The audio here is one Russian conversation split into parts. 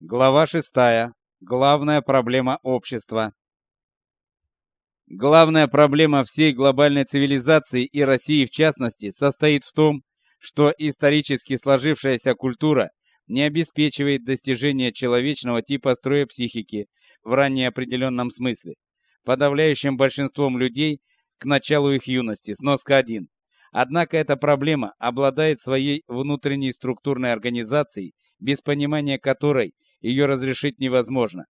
Глава 6. Главная проблема общества. Главная проблема всей глобальной цивилизации и России в частности состоит в том, что исторически сложившаяся культура не обеспечивает достижение человечного типа строя психики в ранее определенном смысле. Подавляющим большинством людей к началу их юности сноска 1. Однако эта проблема обладает своей внутренней структурной организацией, без понимания которой ее разрешить невозможно.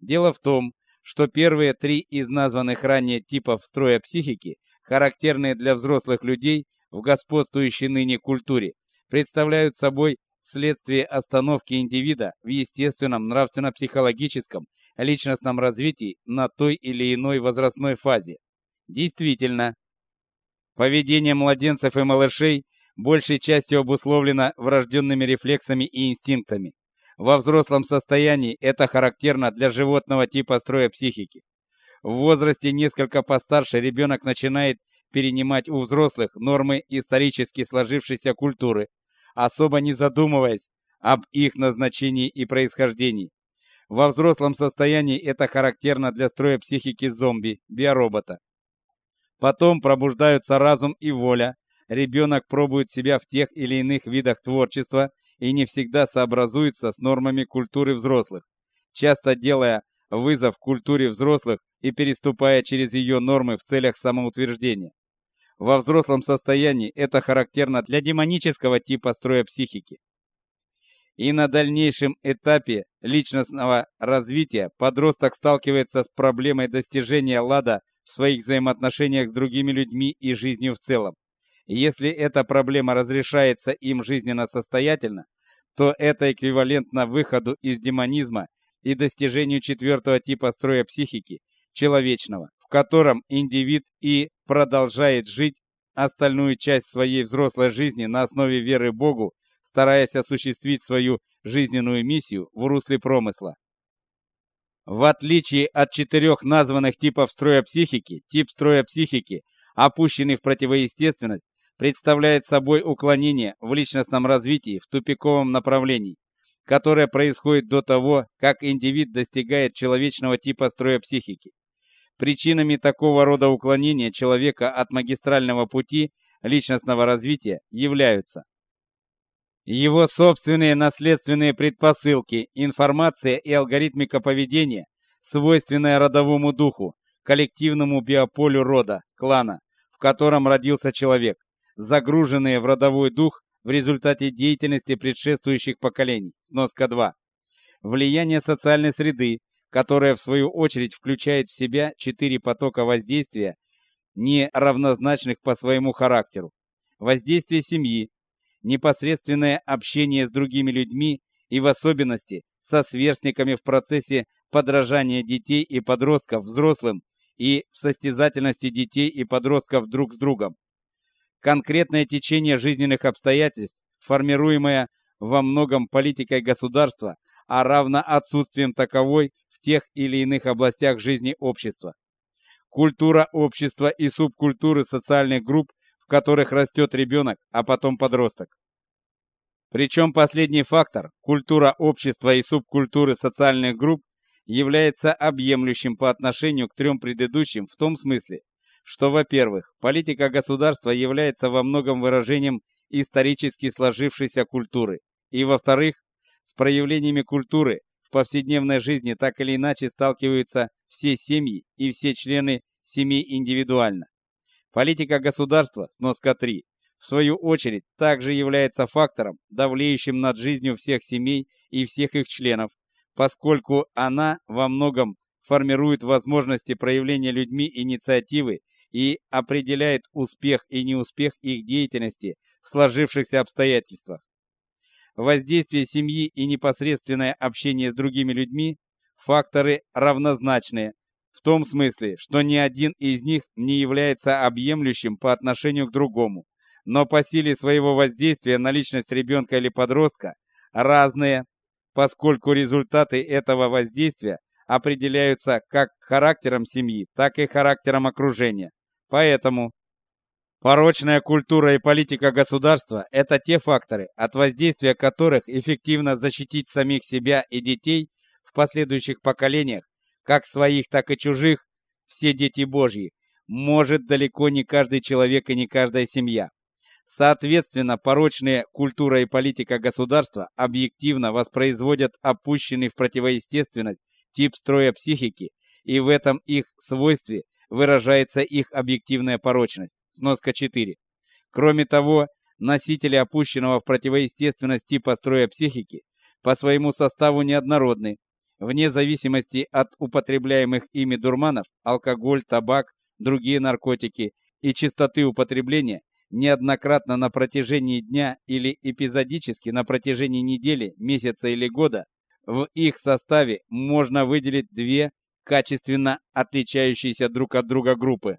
Дело в том, что первые три из названных ранее типов строя психики, характерные для взрослых людей в господствующей ныне культуре, представляют собой следствие остановки индивида в естественном нравственно-психологическом личностном развитии на той или иной возрастной фазе. Действительно, поведение младенцев и малышей большей частью обусловлено врожденными рефлексами и инстинктами. Во взрослом состоянии это характерно для животного типа строя психики. В возрасте несколько постарше ребенок начинает перенимать у взрослых нормы исторически сложившейся культуры, особо не задумываясь об их назначении и происхождении. Во взрослом состоянии это характерно для строя психики зомби, биоробота. Потом пробуждаются разум и воля. Ребенок пробует себя в тех или иных видах творчества и не всегда сообразуется с нормами культуры взрослых, часто делая вызов культуре взрослых и переступая через ее нормы в целях самоутверждения. Во взрослом состоянии это характерно для демонического типа строя психики. И на дальнейшем этапе личностного развития подросток сталкивается с проблемой достижения лада в своих взаимоотношениях с другими людьми и жизнью в целом. Если эта проблема разрешается им жизненно состоятельно, то это эквивалентно выходу из демонизма и достижению четвертого типа строя психики человечного, в котором индивид и продолжает жить остальную часть своей взрослой жизни на основе веры Богу, стараясь осуществить свою жизненную миссию в русле промысла. В отличие от четырех названных типов строя психики, тип строя психики, опущенный в противоестественность, представляет собой уклонение в личностном развитии в тупиковом направлении, которое происходит до того, как индивид достигает человечного типа строя психики. Причинами такого рода уклонения человека от магистрального пути личностного развития являются его собственные наследственные предпосылки, информация и алгоритмика поведения, свойственная родовому духу, коллективному биополю рода, клана, в котором родился человек, загруженные в родовой дух в результате деятельности предшествующих поколений. Сноска 2. Влияние социальной среды, которая в свою очередь включает в себя четыре потока воздействия, не равнозначных по своему характеру. Воздействие семьи, непосредственное общение с другими людьми и в особенности со сверстниками в процессе подражания детей и подростков взрослым и в состязательности детей и подростков друг с другом. Конкретное течение жизненных обстоятельств, формируемое во многом политикой государства, а равно отсутствием таковой в тех или иных областях жизни общества. Культура общества и субкультуры социальных групп, в которых растет ребенок, а потом подросток. Причем последний фактор, культура общества и субкультуры социальных групп, является объемлющим по отношению к трем предыдущим в том смысле, что, во-первых, политика государства является во многом выражением исторически сложившейся культуры, и, во-вторых, с проявлениями культуры в повседневной жизни так или иначе сталкиваются все семьи и все члены семей индивидуально. Политика государства, сноска 3, в свою очередь, также является фактором, давлеющим над жизнью всех семей и всех их членов, поскольку она во многом формирует возможности проявления людьми инициативы и определяет успех и неуспех их деятельности в сложившихся обстоятельствах. Воздействие семьи и непосредственное общение с другими людьми факторы равнозначные в том смысле, что ни один из них не является объемлющим по отношению к другому, но по силе своего воздействия на личность ребенка или подростка разные, поскольку результаты этого воздействия определяются как характером семьи, так и характером окружения. Поэтому Порочная культура и политика государства – это те факторы, от воздействия которых эффективно защитить самих себя и детей в последующих поколениях, как своих, так и чужих, все дети Божьи, может далеко не каждый человек и не каждая семья. Соответственно, порочная культура и политика государства объективно воспроизводят опущенный в противоестественность тип строя психики, и в этом их свойстве выражается их объективная порочность. Сноска 4. Кроме того, носители опущенного в противоестественность типа строя психики по своему составу неоднородны. Вне зависимости от употребляемых ими дурманов, алкоголь, табак, другие наркотики и частоты употребления, неоднократно на протяжении дня или эпизодически на протяжении недели, месяца или года, в их составе можно выделить две качественно отличающиеся друг от друга группы.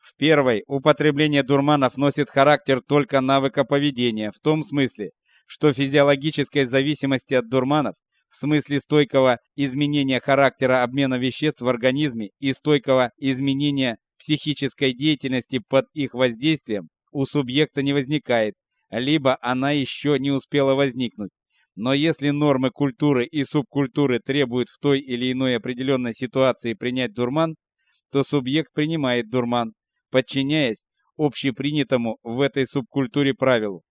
В первой употребление дурманов носит характер только навыка поведения, в том смысле, что физиологической зависимости от дурманов, в смысле стойкого изменения характера обмена веществ в организме и стойкого изменения психической деятельности под их воздействием, у субъекта не возникает, либо она еще не успела возникнуть. Но если нормы культуры и субкультуры требуют в той или иной определенной ситуации принять дурман, то субъект принимает дурман, подчиняясь общепринятому в этой субкультуре правилу.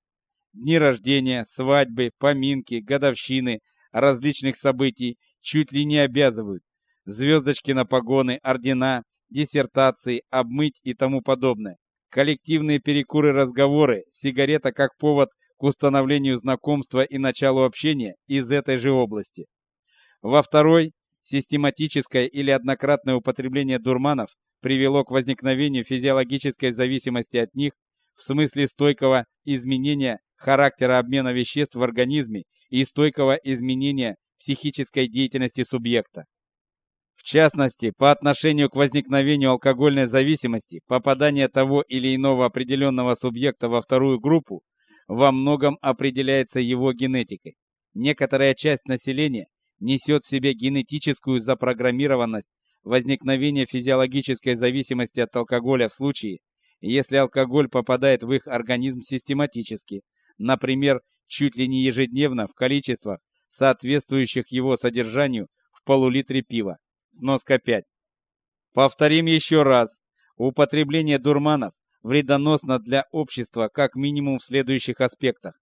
Дни рождения, свадьбы, поминки, годовщины различных событий чуть ли не обязывают. Звездочки на погоны, ордена, диссертации, обмыть и тому подобное. Коллективные перекуры, разговоры, сигарета как повод к установлению знакомства и началу общения из этой же области. Во второй систематическое или однократное употребление дурманов привело к возникновению физиологической зависимости от них в смысле стойкого изменения характера обмена веществ в организме и стойкого изменения психической деятельности субъекта. В частности, по отношению к возникновению алкогольной зависимости, попадание того или иного определенного субъекта во вторую группу во многом определяется его генетикой. Некоторая часть населения несет в себе генетическую запрограммированность возникновения физиологической зависимости от алкоголя в случае, если алкоголь попадает в их организм систематически, например, чуть ли не ежедневно в количествах, соответствующих его содержанию в полулитре пива. Сноска 5. Повторим еще раз. Употребление дурманов вредоносно для общества как минимум в следующих аспектах.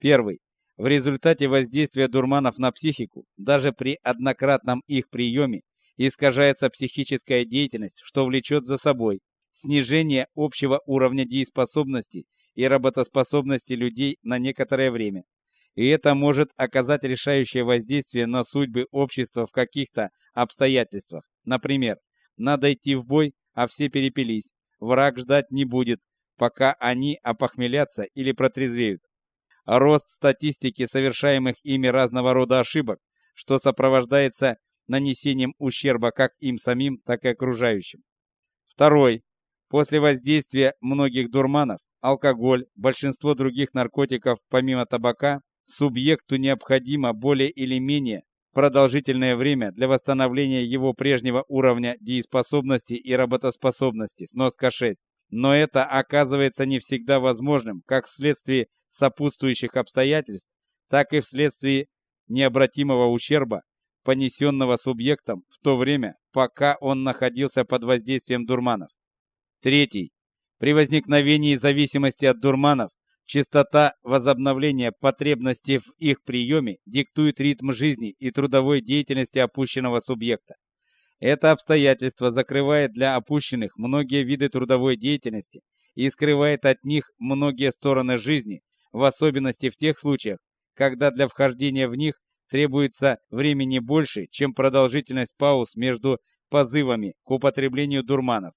Первый. В результате воздействия дурманов на психику, даже при однократном их приеме, искажается психическая деятельность, что влечет за собой снижение общего уровня дееспособности и работоспособности людей на некоторое время и это может оказать решающее воздействие на судьбы общества в каких-то обстоятельствах. Например, надо идти в бой, а все перепились. Враг ждать не будет, пока они опохмелятся или протрезвеют. Рост статистики совершаемых ими разного рода ошибок, что сопровождается нанесением ущерба как им самим, так и окружающим. Второй. После воздействия многих дурманов, алкоголь, большинство других наркотиков помимо табака Субъекту необходимо более или менее продолжительное время для восстановления его прежнего уровня дееспособности и работоспособности. Сноска 6. Но это оказывается не всегда возможным, как вследствие сопутствующих обстоятельств, так и вследствие необратимого ущерба, понесенного субъектом в то время, пока он находился под воздействием дурманов. Третий. При возникновении зависимости от дурманов Частота возобновления потребностей в их приеме диктует ритм жизни и трудовой деятельности опущенного субъекта. Это обстоятельство закрывает для опущенных многие виды трудовой деятельности и скрывает от них многие стороны жизни, в особенности в тех случаях, когда для вхождения в них требуется времени больше, чем продолжительность пауз между позывами к употреблению дурманов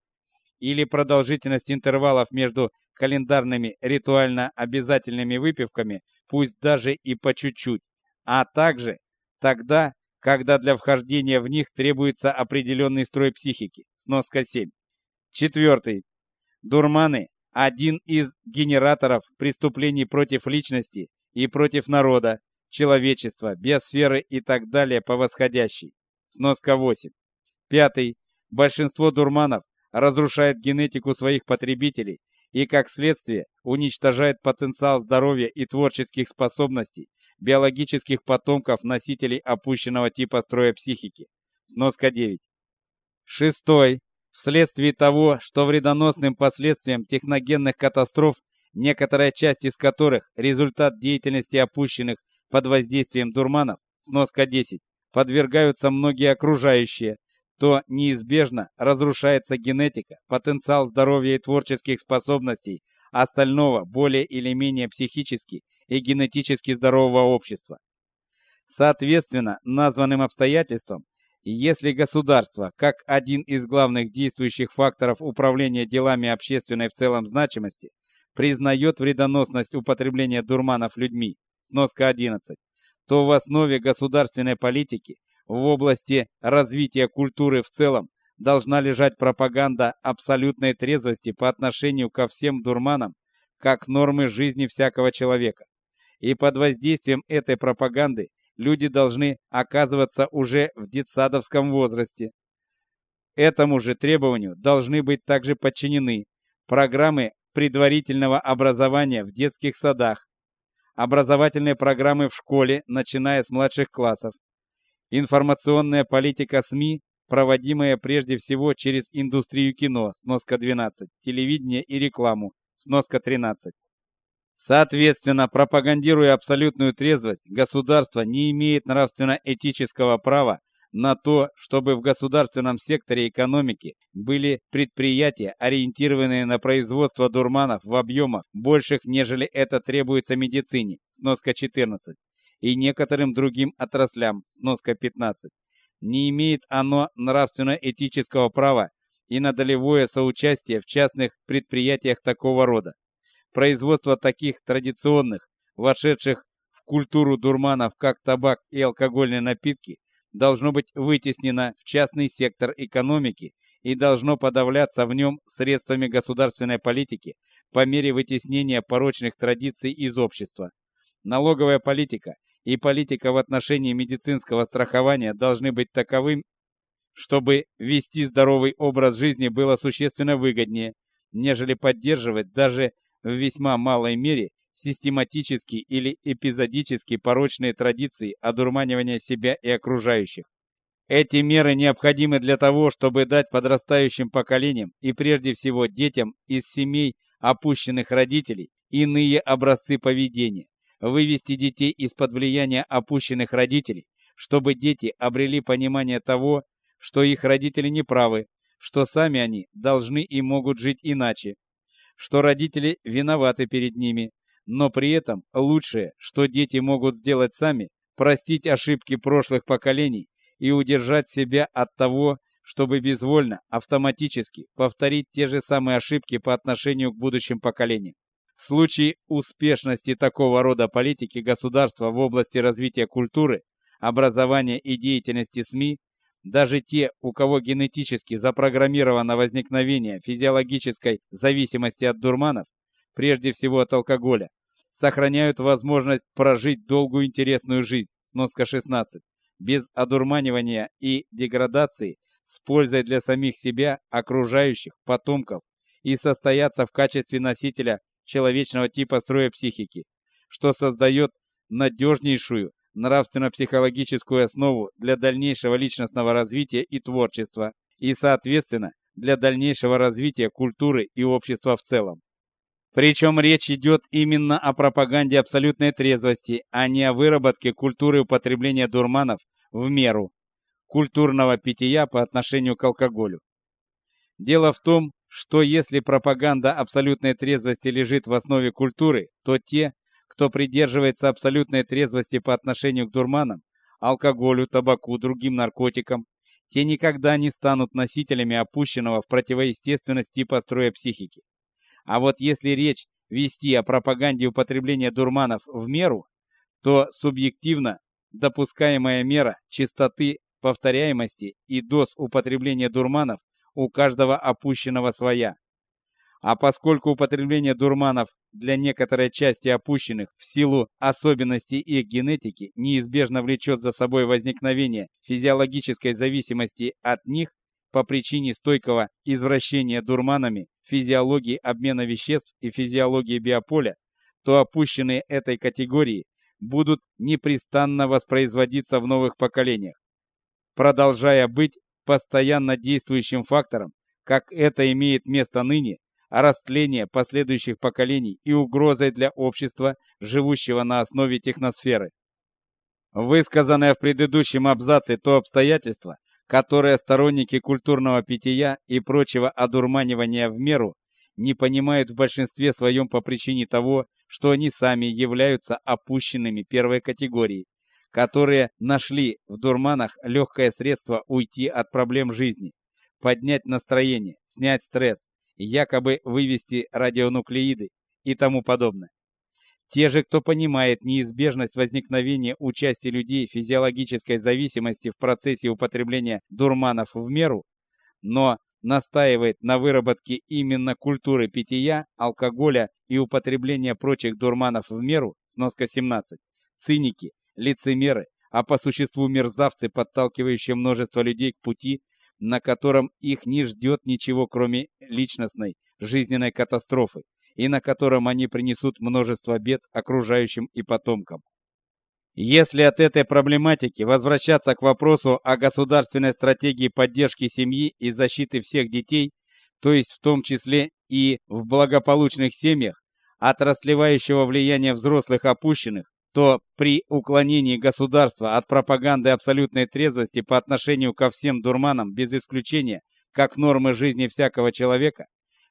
или продолжительность интервалов между календарными ритуально обязательными выпивками, пусть даже и по чуть-чуть, а также тогда, когда для вхождения в них требуется определенный строй психики. Сноска 7. Четвертый. Дурманы – один из генераторов преступлений против личности и против народа, человечества, биосферы и так далее по восходящей. Сноска 8. Пятый. Большинство дурманов разрушает генетику своих потребителей и, как следствие, уничтожает потенциал здоровья и творческих способностей биологических потомков носителей опущенного типа строя психики. Сноска 9. Шестой. Вследствие того, что вредоносным последствиям техногенных катастроф, некоторая часть из которых результат деятельности опущенных под воздействием дурманов, сноска 10, подвергаются многие окружающие, то неизбежно разрушается генетика, потенциал здоровья и творческих способностей остального более или менее психически и генетически здорового общества. Соответственно, названным обстоятельствам, если государство, как один из главных действующих факторов управления делами общественной в целом значимости, признает вредоносность употребления дурманов людьми, сноска 11, то в основе государственной политики в области развития культуры в целом должна лежать пропаганда абсолютной трезвости по отношению ко всем дурманам, как нормы жизни всякого человека. И под воздействием этой пропаганды люди должны оказываться уже в детсадовском возрасте. Этому же требованию должны быть также подчинены программы предварительного образования в детских садах, образовательные программы в школе, начиная с младших классов, информационная политика СМИ, проводимая прежде всего через индустрию кино, сноска 12, телевидение и рекламу, сноска 13. Соответственно, пропагандируя абсолютную трезвость, государство не имеет нравственно-этического права на то, чтобы в государственном секторе экономики были предприятия, ориентированные на производство дурманов в объемах больших, нежели это требуется медицине, сноска 14, и некоторым другим отраслям, сноска 15. Не имеет оно нравственно-этического права и на долевое соучастие в частных предприятиях такого рода. Производство таких традиционных, вошедших в культуру дурманов, как табак и алкогольные напитки, должно быть вытеснено в частный сектор экономики и должно подавляться в нем средствами государственной политики по мере вытеснения порочных традиций из общества. Налоговая политика и политика в отношении медицинского страхования должны быть таковым, чтобы вести здоровый образ жизни было существенно выгоднее, нежели поддерживать даже в весьма малой мере систематически или эпизодически порочные традиции одурманивания себя и окружающих. Эти меры необходимы для того, чтобы дать подрастающим поколениям и прежде всего детям из семей опущенных родителей иные образцы поведения, вывести детей из-под влияния опущенных родителей, чтобы дети обрели понимание того, что их родители не правы, что сами они должны и могут жить иначе, что родители виноваты перед ними, но при этом лучшее, что дети могут сделать сами, простить ошибки прошлых поколений и удержать себя от того, чтобы безвольно, автоматически повторить те же самые ошибки по отношению к будущим поколениям. В случае успешности такого рода политики государства в области развития культуры, образования и деятельности СМИ, даже те, у кого генетически запрограммировано возникновение физиологической зависимости от дурманов, прежде всего от алкоголя, сохраняют возможность прожить долгую интересную жизнь, сноска 16, без одурманивания и деградации, с пользой для самих себя, окружающих, потомков и состояться в качестве носителя человечного типа строя психики, что создает надежнейшую нравственно-психологическую основу для дальнейшего личностного развития и творчества, и, соответственно, для дальнейшего развития культуры и общества в целом. Причем речь идет именно о пропаганде абсолютной трезвости, а не о выработке культуры употребления дурманов в меру культурного питья по отношению к алкоголю. Дело в том, что если пропаганда абсолютной трезвости лежит в основе культуры, то те, кто придерживается абсолютной трезвости по отношению к дурманам, алкоголю, табаку, другим наркотикам, те никогда не станут носителями опущенного в противоестественность типа строя психики. А вот если речь вести о пропаганде употребления дурманов в меру, то субъективно допускаемая мера чистоты, повторяемости и доз употребления дурманов у каждого опущенного своя. А поскольку употребление дурманов для некоторой части опущенных в силу особенностей их генетики неизбежно влечет за собой возникновение физиологической зависимости от них, по причине стойкого извращения дурманами физиологии обмена веществ и физиологии биополя, то опущенные этой категории будут непрестанно воспроизводиться в новых поколениях, продолжая быть постоянно действующим фактором, как это имеет место ныне, а растление последующих поколений и угрозой для общества, живущего на основе техносферы. Высказанное в предыдущем абзаце то обстоятельство, которое сторонники культурного питья и прочего одурманивания в меру не понимают в большинстве своем по причине того, что они сами являются опущенными первой категории, которые нашли в дурманах легкое средство уйти от проблем жизни, поднять настроение, снять стресс, якобы вывести радионуклеиды и тому подобное. Те же, кто понимает неизбежность возникновения участия людей физиологической зависимости в процессе употребления дурманов в меру, но настаивает на выработке именно культуры питья, алкоголя и употребления прочих дурманов в меру, сноска 17, циники, лицемеры, а по существу мерзавцы, подталкивающие множество людей к пути, на котором их не ждет ничего, кроме личностной, жизненной катастрофы, и на котором они принесут множество бед окружающим и потомкам. Если от этой проблематики возвращаться к вопросу о государственной стратегии поддержки семьи и защиты всех детей, то есть в том числе и в благополучных семьях, от расливающего влияния взрослых опущенных, то при уклонении государства от пропаганды абсолютной трезвости по отношению ко всем дурманам без исключения, как нормы жизни всякого человека,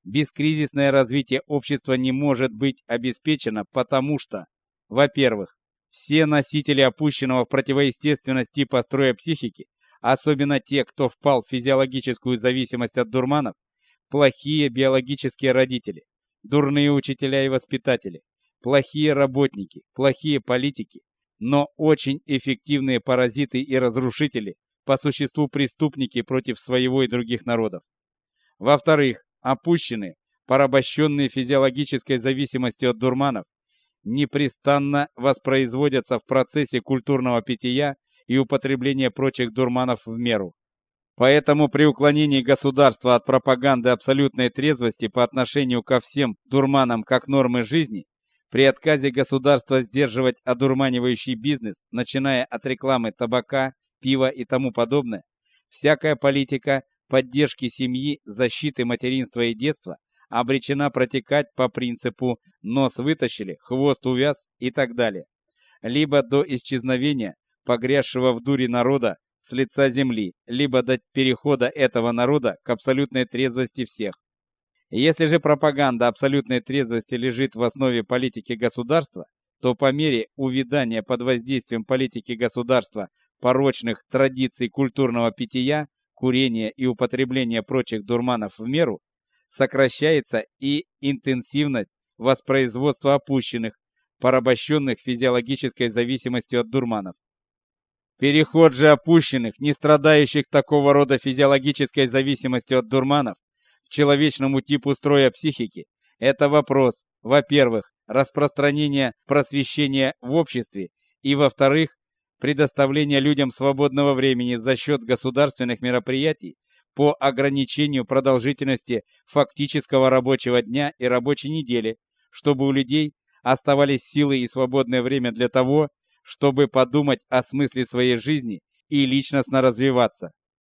бескризисное развитие общества не может быть обеспечено, потому что, во-первых, все носители опущенного в противоестественность типа строя психики, особенно те, кто впал в физиологическую зависимость от дурманов, плохие биологические родители, дурные учителя и воспитатели, плохие работники, плохие политики, но очень эффективные паразиты и разрушители, по существу преступники против своего и других народов. Во-вторых, опущенные, порабощенные физиологической зависимостью от дурманов, непрестанно воспроизводятся в процессе культурного питья и употребления прочих дурманов в меру. Поэтому при уклонении государства от пропаганды абсолютной трезвости по отношению ко всем дурманам как нормы жизни, при отказе государства сдерживать одурманивающий бизнес, начиная от рекламы табака, пива и тому подобное, всякая политика поддержки семьи, защиты материнства и детства обречена протекать по принципу «нос вытащили, хвост увяз» и так далее, либо до исчезновения погрязшего в дуре народа с лица земли, либо до перехода этого народа к абсолютной трезвости всех. Если же пропаганда абсолютной трезвости лежит в основе политики государства, то по мере увядания под воздействием политики государства порочных традиций культурного питья, курения и употребления прочих дурманов в меру, сокращается и интенсивность воспроизводства опущенных, порабощенных физиологической зависимостью от дурманов. Переход же опущенных, не страдающих такого рода физиологической зависимостью от дурманов, человечному типу строя психики – это вопрос, во-первых, распространения просвещения в обществе, и, во-вторых, предоставления людям свободного времени за счет государственных мероприятий по ограничению продолжительности фактического рабочего дня и рабочей недели, чтобы у людей оставались силы и свободное время для того, чтобы подумать о смысле своей жизни и личностно развиваться.